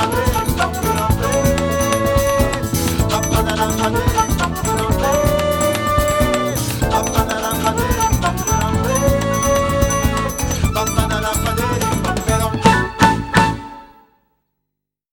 Mama.